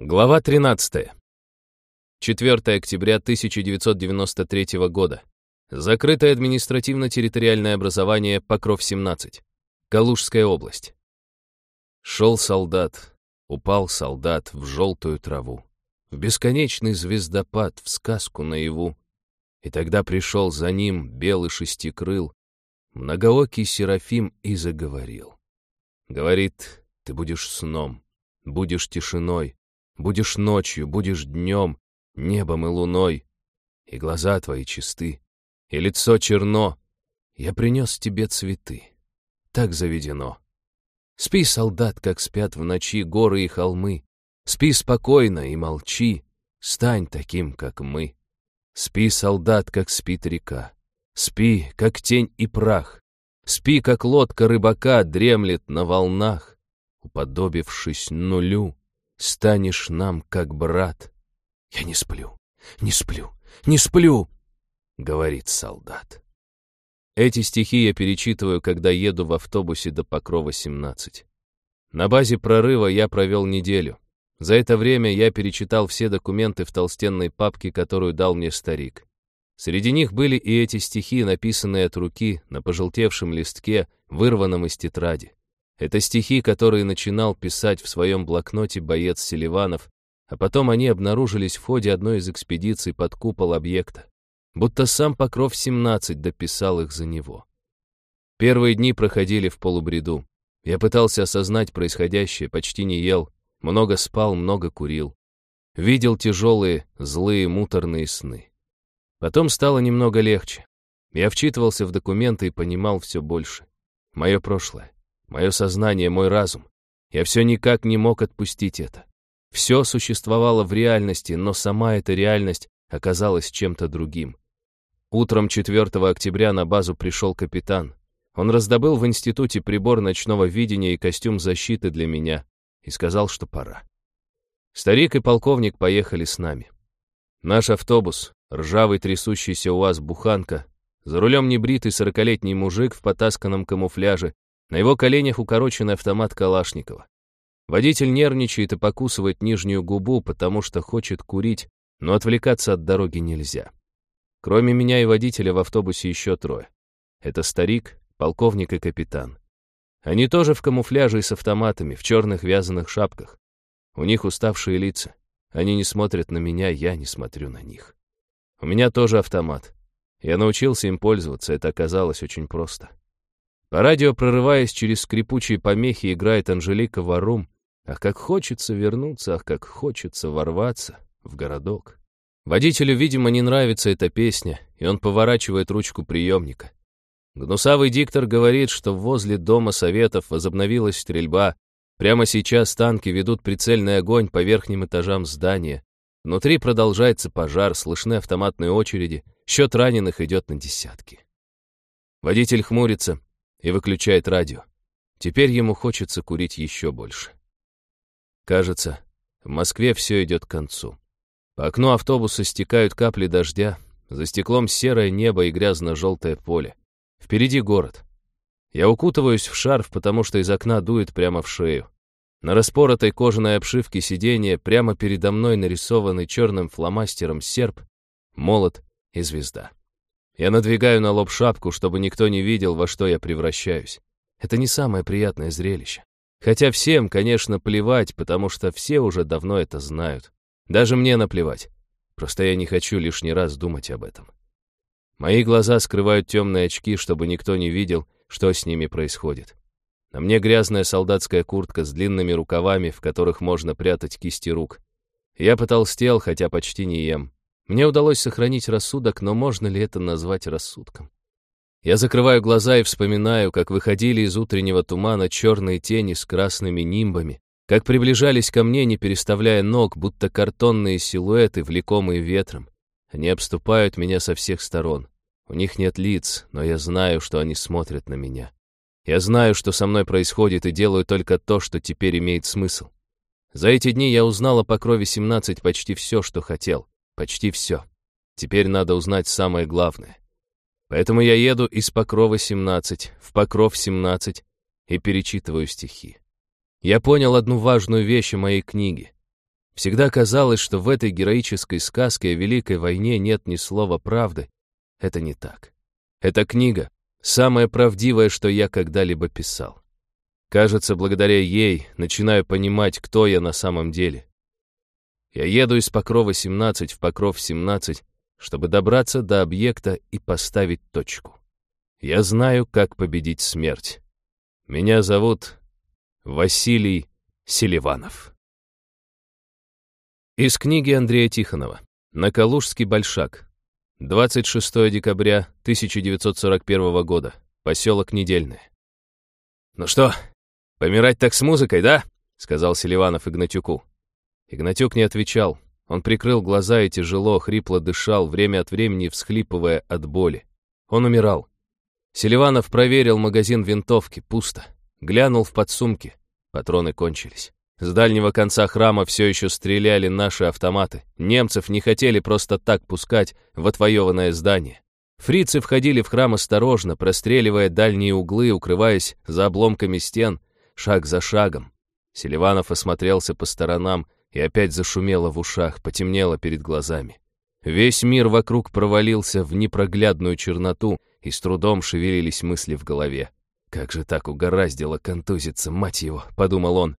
Глава 13. 4 октября 1993 года. Закрытое административно-территориальное образование Покров-17. Калужская область. Шел солдат, упал солдат в желтую траву, в бесконечный звездопад, в сказку наяву. И тогда пришел за ним белый шестикрыл, многоокий Серафим и заговорил. Говорит, ты будешь сном, будешь тишиной, Будешь ночью, будешь днем, небом и луной, и глаза твои чисты, и лицо черно. Я принес тебе цветы. Так заведено. Спи, солдат, как спят в ночи горы и холмы. Спи спокойно и молчи, стань таким, как мы. Спи, солдат, как спит река. Спи, как тень и прах. Спи, как лодка рыбака дремлет на волнах, уподобившись нулю станешь нам как брат. Я не сплю, не сплю, не сплю, говорит солдат. Эти стихи я перечитываю, когда еду в автобусе до Покрова 17. На базе прорыва я провел неделю. За это время я перечитал все документы в толстенной папке, которую дал мне старик. Среди них были и эти стихи, написанные от руки на пожелтевшем листке, вырванном из тетради. Это стихи, которые начинал писать в своем блокноте боец Селиванов, а потом они обнаружились в ходе одной из экспедиций под купол объекта. Будто сам Покров-17 дописал их за него. Первые дни проходили в полубреду. Я пытался осознать происходящее, почти не ел, много спал, много курил. Видел тяжелые, злые, муторные сны. Потом стало немного легче. Я вчитывался в документы и понимал все больше. Мое прошлое. Мое сознание, мой разум. Я все никак не мог отпустить это. Все существовало в реальности, но сама эта реальность оказалась чем-то другим. Утром 4 октября на базу пришел капитан. Он раздобыл в институте прибор ночного видения и костюм защиты для меня и сказал, что пора. Старик и полковник поехали с нами. Наш автобус, ржавый трясущийся УАЗ-буханка, за рулем небритый сорокалетний мужик в потасканном камуфляже на его коленях укороченный автомат Калашникова. Водитель нервничает и покусывает нижнюю губу, потому что хочет курить, но отвлекаться от дороги нельзя. Кроме меня и водителя в автобусе еще трое. Это старик, полковник и капитан. Они тоже в камуфляже и с автоматами, в черных вязаных шапках. У них уставшие лица. Они не смотрят на меня, я не смотрю на них. У меня тоже автомат. Я научился им пользоваться, это оказалось очень просто. По радио, прорываясь через скрипучие помехи, играет Анжелика Варум. Ах, как хочется вернуться, ах, как хочется ворваться в городок. Водителю, видимо, не нравится эта песня, и он поворачивает ручку приемника. Гнусавый диктор говорит, что возле Дома Советов возобновилась стрельба. Прямо сейчас танки ведут прицельный огонь по верхним этажам здания. Внутри продолжается пожар, слышны автоматные очереди, счет раненых идет на десятки. Водитель хмурится, и выключает радио. Теперь ему хочется курить еще больше. Кажется, в Москве все идет к концу. По окну автобуса стекают капли дождя, за стеклом серое небо и грязно-желтое поле. Впереди город. Я укутываюсь в шарф, потому что из окна дует прямо в шею. На распоротой кожаной обшивке сиденья прямо передо мной нарисованный черным фломастером серп, молот и звезда. Я надвигаю на лоб шапку, чтобы никто не видел, во что я превращаюсь. Это не самое приятное зрелище. Хотя всем, конечно, плевать, потому что все уже давно это знают. Даже мне наплевать. Просто я не хочу лишний раз думать об этом. Мои глаза скрывают темные очки, чтобы никто не видел, что с ними происходит. На мне грязная солдатская куртка с длинными рукавами, в которых можно прятать кисти рук. Я потолстел, хотя почти не ем. Мне удалось сохранить рассудок, но можно ли это назвать рассудком? Я закрываю глаза и вспоминаю, как выходили из утреннего тумана черные тени с красными нимбами, как приближались ко мне, не переставляя ног, будто картонные силуэты, влекомые ветром. Они обступают меня со всех сторон. У них нет лиц, но я знаю, что они смотрят на меня. Я знаю, что со мной происходит, и делаю только то, что теперь имеет смысл. За эти дни я узнал о Покрове 17 почти все, что хотел. Почти все. Теперь надо узнать самое главное. Поэтому я еду из Покрова 17 в Покров 17 и перечитываю стихи. Я понял одну важную вещь в моей книге. Всегда казалось, что в этой героической сказке о Великой войне нет ни слова правды. Это не так. Эта книга — самая правдивая, что я когда-либо писал. Кажется, благодаря ей начинаю понимать, кто я на самом деле. Я еду из Покрова 17 в Покров 17, чтобы добраться до объекта и поставить точку. Я знаю, как победить смерть. Меня зовут Василий Селиванов. Из книги Андрея Тихонова «Накалужский большак». 26 декабря 1941 года. Поселок Недельное. «Ну что, помирать так с музыкой, да?» — сказал Селиванов Игнатюку. Игнатюк не отвечал. Он прикрыл глаза и тяжело, хрипло дышал, время от времени всхлипывая от боли. Он умирал. Селиванов проверил магазин винтовки, пусто. Глянул в подсумки. Патроны кончились. С дальнего конца храма все еще стреляли наши автоматы. Немцев не хотели просто так пускать в отвоеванное здание. Фрицы входили в храм осторожно, простреливая дальние углы, укрываясь за обломками стен, шаг за шагом. Селиванов осмотрелся по сторонам и опять зашумело в ушах, потемнело перед глазами. Весь мир вокруг провалился в непроглядную черноту, и с трудом шевелились мысли в голове. «Как же так угораздило контузиться, мать его!» — подумал он.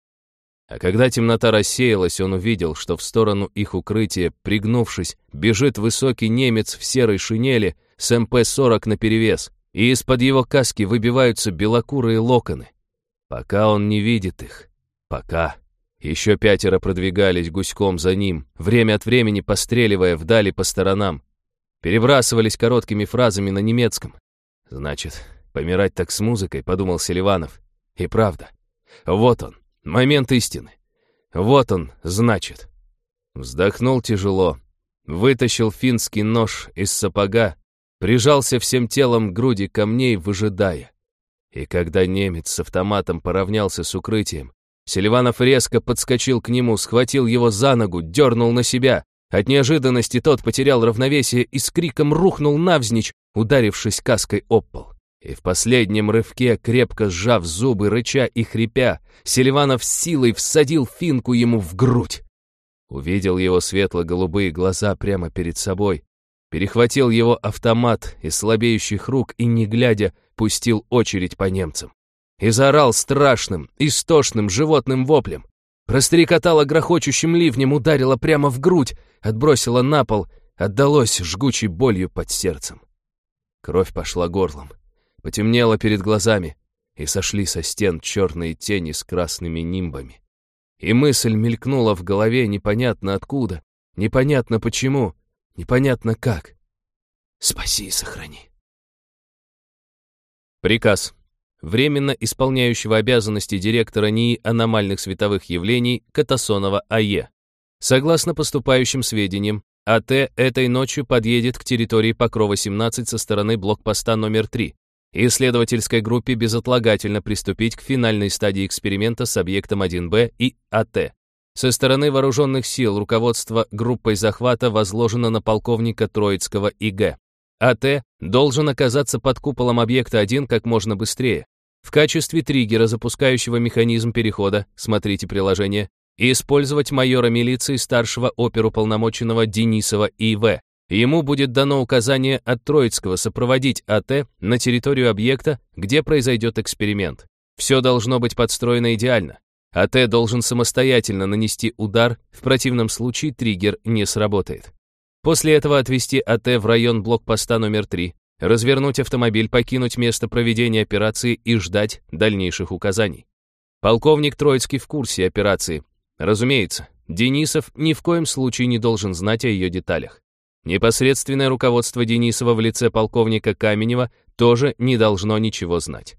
А когда темнота рассеялась, он увидел, что в сторону их укрытия, пригнувшись, бежит высокий немец в серой шинели с МП-40 наперевес, и из-под его каски выбиваются белокурые локоны. Пока он не видит их. Пока. Еще пятеро продвигались гуськом за ним, время от времени постреливая вдали по сторонам. Перебрасывались короткими фразами на немецком. «Значит, помирать так с музыкой», — подумал Селиванов. И правда. Вот он, Момент истины. Вот он, значит. Вздохнул тяжело, вытащил финский нож из сапога, прижался всем телом к груди камней, выжидая. И когда немец с автоматом поравнялся с укрытием, Селиванов резко подскочил к нему, схватил его за ногу, дернул на себя. От неожиданности тот потерял равновесие и с криком рухнул навзничь, ударившись каской об пол. И в последнем рывке, крепко сжав зубы, рыча и хрипя, Селиванов силой всадил финку ему в грудь. Увидел его светло-голубые глаза прямо перед собой, перехватил его автомат из слабеющих рук и, не глядя, пустил очередь по немцам. И заорал страшным, истошным животным воплем. Прострекотала грохочущим ливнем, ударила прямо в грудь, отбросила на пол, отдалось жгучей болью под сердцем. Кровь пошла горлом. Потемнело перед глазами, и сошли со стен черные тени с красными нимбами. И мысль мелькнула в голове непонятно откуда, непонятно почему, непонятно как. «Спаси и сохрани». Приказ. Временно исполняющего обязанности директора НИИ аномальных световых явлений Катасонова АЕ. Согласно поступающим сведениям, АТ этой ночью подъедет к территории Покрова-17 со стороны блокпоста номер 3, исследовательской группе безотлагательно приступить к финальной стадии эксперимента с объектом 1Б и АТ. Со стороны вооруженных сил руководство группой захвата возложено на полковника Троицкого ИГ. АТ должен оказаться под куполом объекта 1 как можно быстрее. В качестве триггера, запускающего механизм перехода, смотрите приложение, и использовать майора милиции старшего оперуполномоченного Денисова И.В. Ему будет дано указание от Троицкого сопроводить АТ на территорию объекта, где произойдет эксперимент. Все должно быть подстроено идеально. АТ должен самостоятельно нанести удар, в противном случае триггер не сработает. После этого отвести АТ в район блокпоста номер 3, развернуть автомобиль, покинуть место проведения операции и ждать дальнейших указаний. Полковник Троицкий в курсе операции. Разумеется, Денисов ни в коем случае не должен знать о ее деталях. Непосредственное руководство Денисова в лице полковника Каменева тоже не должно ничего знать.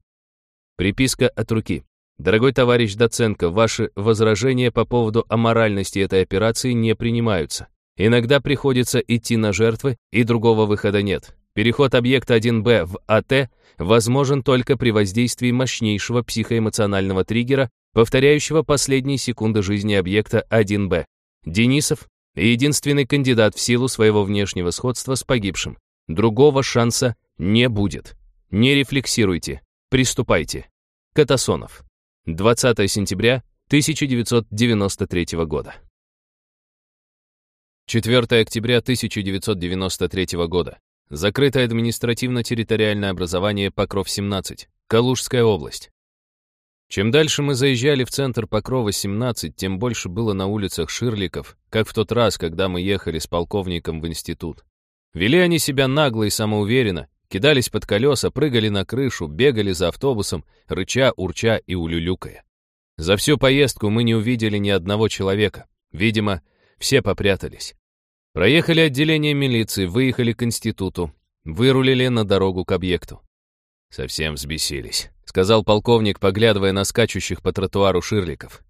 Приписка от руки. Дорогой товарищ Доценко, ваши возражения по поводу аморальности этой операции не принимаются. Иногда приходится идти на жертвы, и другого выхода нет. Переход объекта 1Б в АТ возможен только при воздействии мощнейшего психоэмоционального триггера, повторяющего последние секунды жизни объекта 1Б. Денисов единственный кандидат в силу своего внешнего сходства с погибшим. Другого шанса не будет. Не рефлексируйте. Приступайте. Катасонов. 20 сентября 1993 года. 4 октября 1993 года. Закрытое административно-территориальное образование Покров-17, Калужская область. Чем дальше мы заезжали в центр Покрова-17, тем больше было на улицах ширликов, как в тот раз, когда мы ехали с полковником в институт. Вели они себя нагло и самоуверенно, кидались под колеса, прыгали на крышу, бегали за автобусом, рыча, урча и улюлюкая. За всю поездку мы не увидели ни одного человека. Видимо, все попрятались. Проехали отделение милиции, выехали к институту, вырулили на дорогу к объекту. Совсем взбесились сказал полковник, поглядывая на скачущих по тротуару ширликов.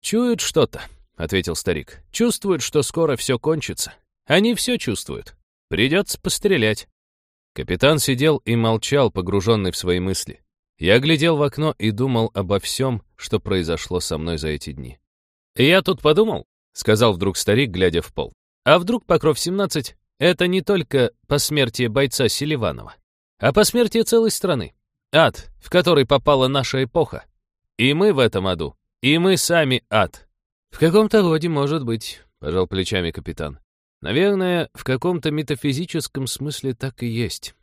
«Чуют что-то», — ответил старик. «Чувствуют, что скоро все кончится. Они все чувствуют. Придется пострелять». Капитан сидел и молчал, погруженный в свои мысли. Я глядел в окно и думал обо всем, что произошло со мной за эти дни. «Я тут подумал», — сказал вдруг старик, глядя в пол. «А вдруг Покров-17 — это не только посмертие бойца Селиванова, а посмертие целой страны? Ад, в который попала наша эпоха. И мы в этом аду. И мы сами ад. В каком-то роде, может быть, пожал плечами капитан. Наверное, в каком-то метафизическом смысле так и есть.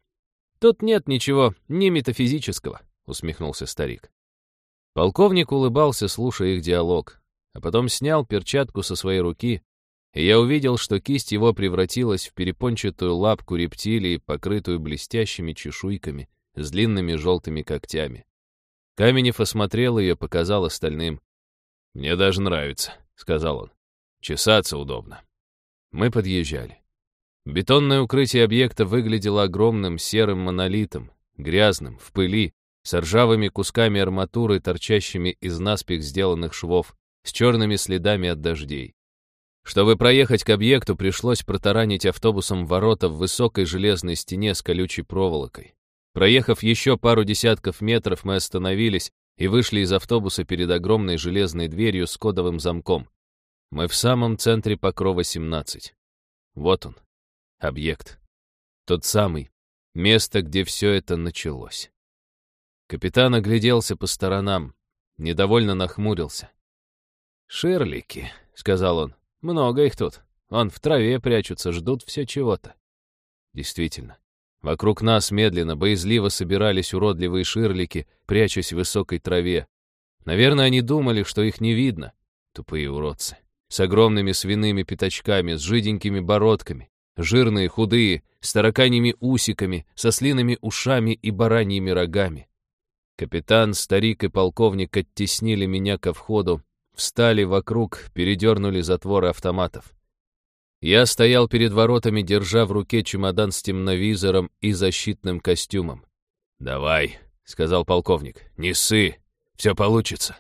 Тут нет ничего не метафизического, усмехнулся старик. Полковник улыбался, слушая их диалог, а потом снял перчатку со своей руки, и я увидел, что кисть его превратилась в перепончатую лапку рептилии, покрытую блестящими чешуйками, с длинными желтыми когтями. Каменев осмотрел ее, показал остальным. «Мне даже нравится», — сказал он. «Чесаться удобно». Мы подъезжали. Бетонное укрытие объекта выглядело огромным серым монолитом, грязным, в пыли, с ржавыми кусками арматуры, торчащими из наспех сделанных швов, с черными следами от дождей. Чтобы проехать к объекту, пришлось протаранить автобусом ворота в высокой железной стене с колючей проволокой. Проехав еще пару десятков метров, мы остановились и вышли из автобуса перед огромной железной дверью с кодовым замком. Мы в самом центре Покрова 17. Вот он, объект. Тот самый, место, где все это началось. Капитан огляделся по сторонам, недовольно нахмурился. «Шерлики», — сказал он, — «много их тут. Он в траве прячутся, ждут все чего-то». Действительно, Вокруг нас медленно, боязливо собирались уродливые ширлики, прячась в высокой траве. Наверное, они думали, что их не видно. Тупые уродцы. С огромными свиными пятачками, с жиденькими бородками. Жирные, худые, с тараканьими усиками, со слиными ушами и бараньими рогами. Капитан, старик и полковник оттеснили меня ко входу, встали вокруг, передернули затворы автоматов. Я стоял перед воротами, держа в руке чемодан с темновизором и защитным костюмом. «Давай», — сказал полковник, — «не ссы, все получится».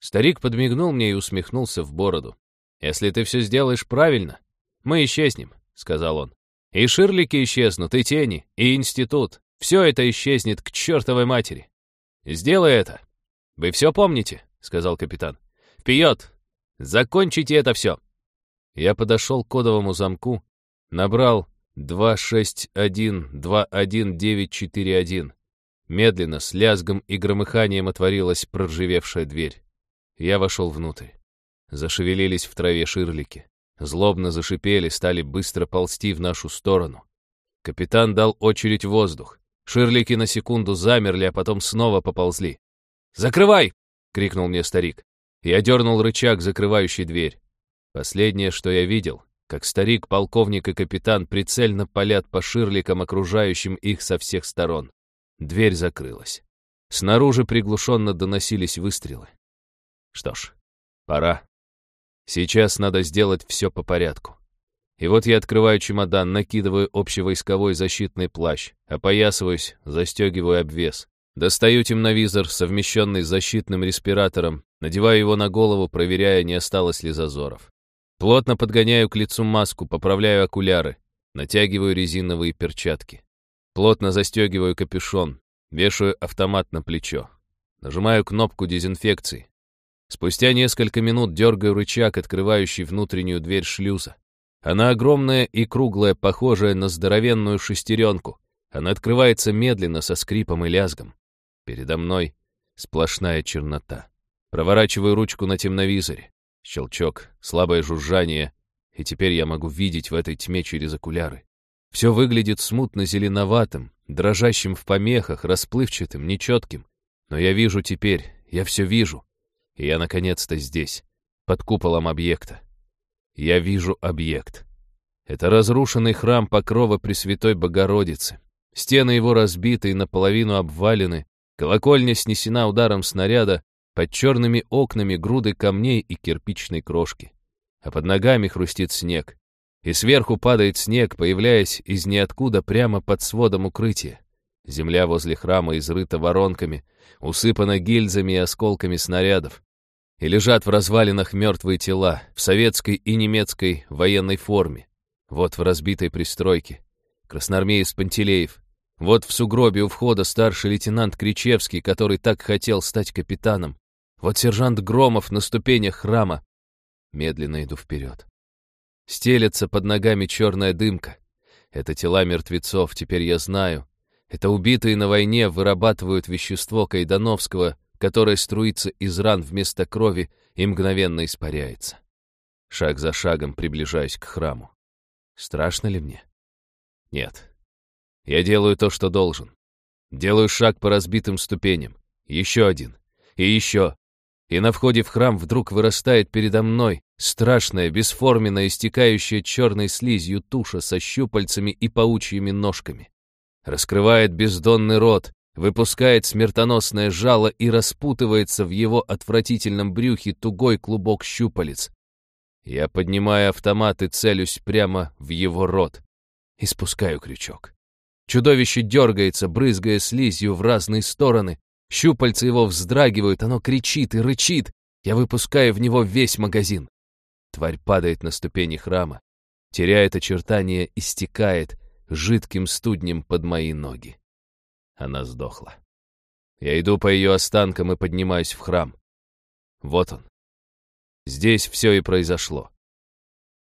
Старик подмигнул мне и усмехнулся в бороду. «Если ты все сделаешь правильно, мы исчезнем», — сказал он. «И ширлики исчезнут, и тени, и институт. Все это исчезнет к чертовой матери. Сделай это. Вы все помните?» — сказал капитан. «Вперед! Закончите это все!» Я подошел к кодовому замку, набрал 261-21941. Медленно, с лязгом и громыханием отворилась проржевевшая дверь. Я вошел внутрь. Зашевелились в траве ширлики. Злобно зашипели, стали быстро ползти в нашу сторону. Капитан дал очередь в воздух. Ширлики на секунду замерли, а потом снова поползли. «Закрывай!» — крикнул мне старик. Я дернул рычаг, закрывающий дверь. Последнее, что я видел, как старик, полковник и капитан прицельно палят по ширликам, окружающим их со всех сторон. Дверь закрылась. Снаружи приглушенно доносились выстрелы. Что ж, пора. Сейчас надо сделать все по порядку. И вот я открываю чемодан, накидываю общевойсковой защитный плащ, опоясываюсь, застегиваю обвес. Достаю темновизор, совмещенный с защитным респиратором, надеваю его на голову, проверяя, не осталось ли зазоров. Плотно подгоняю к лицу маску, поправляю окуляры, натягиваю резиновые перчатки. Плотно застегиваю капюшон, вешаю автомат на плечо. Нажимаю кнопку дезинфекции. Спустя несколько минут дергаю рычаг, открывающий внутреннюю дверь шлюза. Она огромная и круглая, похожая на здоровенную шестеренку. Она открывается медленно, со скрипом и лязгом. Передо мной сплошная чернота. Проворачиваю ручку на темновизоре. Щелчок, слабое жужжание, И теперь я могу видеть в этой тьме через окуляры. Все выглядит смутно-зеленоватым, дрожащим в помехах, расплывчатым, нечетким. Но я вижу теперь, я все вижу. И я наконец-то здесь, под куполом объекта. Я вижу объект. Это разрушенный храм Покрова Пресвятой Богородицы. Стены его разбиты и наполовину обвалены, колокольня снесена ударом снаряда, под черными окнами груды камней и кирпичной крошки. А под ногами хрустит снег. И сверху падает снег, появляясь из ниоткуда прямо под сводом укрытия. Земля возле храма изрыта воронками, усыпана гильзами и осколками снарядов. И лежат в развалинах мертвые тела в советской и немецкой военной форме. Вот в разбитой пристройке. Красноармеец Пантелеев. Вот в сугробе у входа старший лейтенант Кричевский, который так хотел стать капитаном. Вот сержант Громов на ступенях храма. Медленно иду вперед. Стелется под ногами черная дымка. Это тела мертвецов, теперь я знаю. Это убитые на войне вырабатывают вещество Кайдановского, которое струится из ран вместо крови и мгновенно испаряется. Шаг за шагом приближаюсь к храму. Страшно ли мне? Нет. Я делаю то, что должен. Делаю шаг по разбитым ступеням. Еще один. И еще и на входе в храм вдруг вырастает передо мной страшная, бесформенная, истекающая черной слизью туша со щупальцами и паучьими ножками. Раскрывает бездонный рот, выпускает смертоносное жало и распутывается в его отвратительном брюхе тугой клубок щупалец. Я поднимаю автомат и целюсь прямо в его рот и спускаю крючок. Чудовище дергается, брызгая слизью в разные стороны, Щупальца его вздрагивают, оно кричит и рычит. Я выпускаю в него весь магазин. Тварь падает на ступени храма, теряет очертания и стекает жидким студнем под мои ноги. Она сдохла. Я иду по ее останкам и поднимаюсь в храм. Вот он. Здесь все и произошло.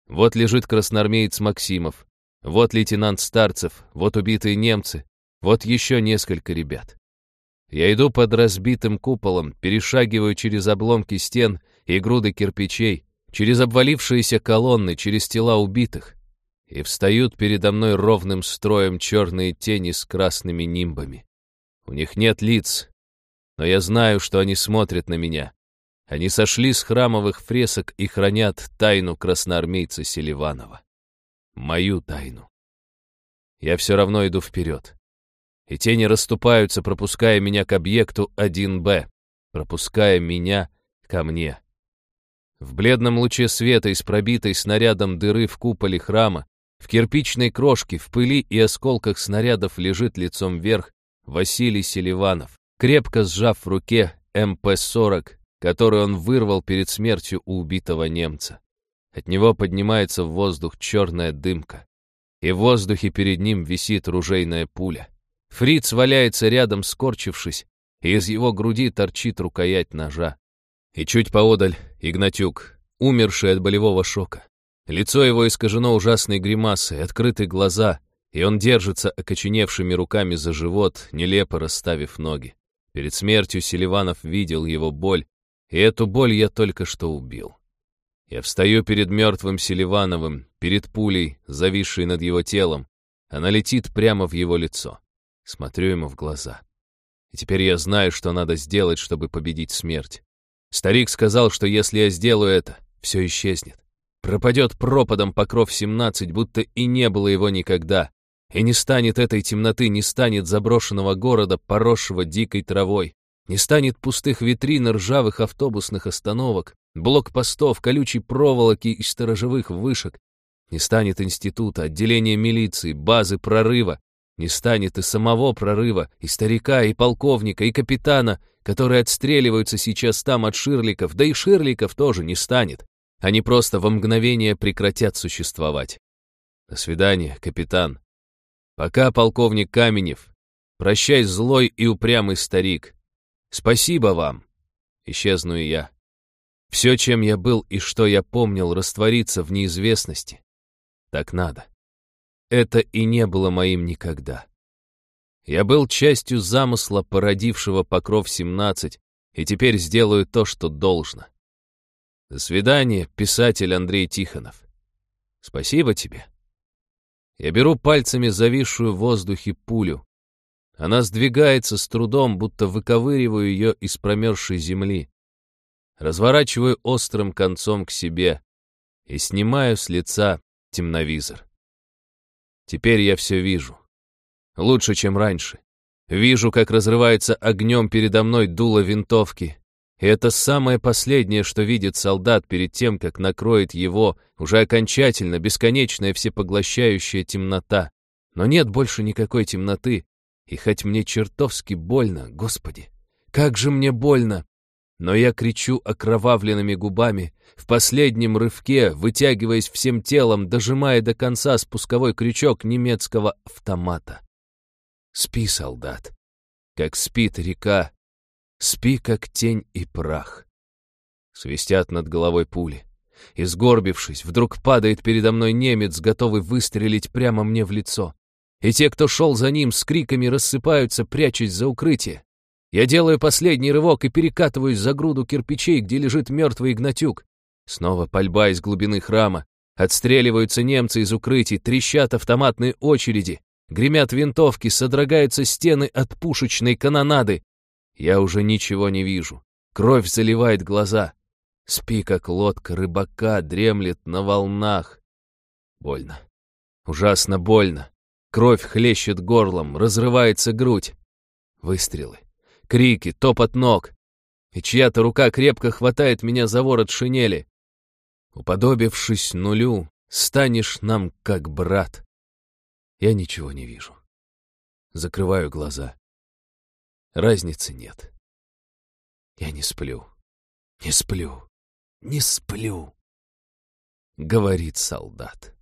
Вот лежит красноармеец Максимов, вот лейтенант Старцев, вот убитые немцы, вот еще несколько ребят. Я иду под разбитым куполом, перешагиваю через обломки стен и груды кирпичей, через обвалившиеся колонны, через тела убитых. И встают передо мной ровным строем черные тени с красными нимбами. У них нет лиц, но я знаю, что они смотрят на меня. Они сошли с храмовых фресок и хранят тайну красноармейца Селиванова. Мою тайну. Я все равно иду вперед и тени расступаются, пропуская меня к объекту 1Б, пропуская меня ко мне. В бледном луче света из пробитой снарядом дыры в куполе храма, в кирпичной крошке, в пыли и осколках снарядов лежит лицом вверх Василий Селиванов, крепко сжав в руке МП-40, который он вырвал перед смертью у убитого немца. От него поднимается в воздух черная дымка, и в воздухе перед ним висит ружейная пуля. Фриц валяется рядом, скорчившись, и из его груди торчит рукоять ножа. И чуть поодаль Игнатюк, умерший от болевого шока. Лицо его искажено ужасной гримасой, открыты глаза, и он держится окоченевшими руками за живот, нелепо расставив ноги. Перед смертью Селиванов видел его боль, и эту боль я только что убил. Я встаю перед мертвым Селивановым, перед пулей, зависшей над его телом. Она летит прямо в его лицо. Смотрю ему в глаза. И теперь я знаю, что надо сделать, чтобы победить смерть. Старик сказал, что если я сделаю это, все исчезнет. Пропадет пропадом покров 17, будто и не было его никогда. И не станет этой темноты, не станет заброшенного города, поросшего дикой травой. Не станет пустых витрин ржавых автобусных остановок, блокпостов, колючей проволоки и сторожевых вышек. Не станет института, отделения милиции, базы прорыва, не станет и самого прорыва, и старика, и полковника, и капитана, которые отстреливаются сейчас там от ширликов, да и ширликов тоже не станет. Они просто во мгновение прекратят существовать. До свидания, капитан. Пока, полковник Каменев. Прощай, злой и упрямый старик. Спасибо вам. Исчезну и я. Все, чем я был и что я помнил, растворится в неизвестности. Так надо. Это и не было моим никогда. Я был частью замысла, породившего Покров-17, и теперь сделаю то, что должно. До свидания, писатель Андрей Тихонов. Спасибо тебе. Я беру пальцами зависшую в воздухе пулю. Она сдвигается с трудом, будто выковыриваю ее из промерзшей земли. Разворачиваю острым концом к себе и снимаю с лица темновизор. Теперь я все вижу. Лучше, чем раньше. Вижу, как разрывается огнем передо мной дуло винтовки. И это самое последнее, что видит солдат перед тем, как накроет его уже окончательно бесконечная всепоглощающая темнота. Но нет больше никакой темноты. И хоть мне чертовски больно, Господи, как же мне больно! Но я кричу окровавленными губами, в последнем рывке, вытягиваясь всем телом, дожимая до конца спусковой крючок немецкого автомата. Спи, солдат, как спит река, спи, как тень и прах. Свистят над головой пули. И, сгорбившись, вдруг падает передо мной немец, готовый выстрелить прямо мне в лицо. И те, кто шел за ним, с криками рассыпаются, прячась за укрытие. Я делаю последний рывок и перекатываюсь за груду кирпичей, где лежит мертвый Игнатюк. Снова пальба из глубины храма. Отстреливаются немцы из укрытий, трещат автоматные очереди. Гремят винтовки, содрогаются стены от пушечной канонады. Я уже ничего не вижу. Кровь заливает глаза. Спи, как лодка рыбака, дремлет на волнах. Больно. Ужасно больно. Кровь хлещет горлом, разрывается грудь. Выстрелы крики, топот ног. И чья-то рука крепко хватает меня за ворот шинели. Уподобившись нулю, станешь нам как брат. Я ничего не вижу. Закрываю глаза. Разницы нет. Я не сплю. Не сплю. Не сплю. Говорит солдат.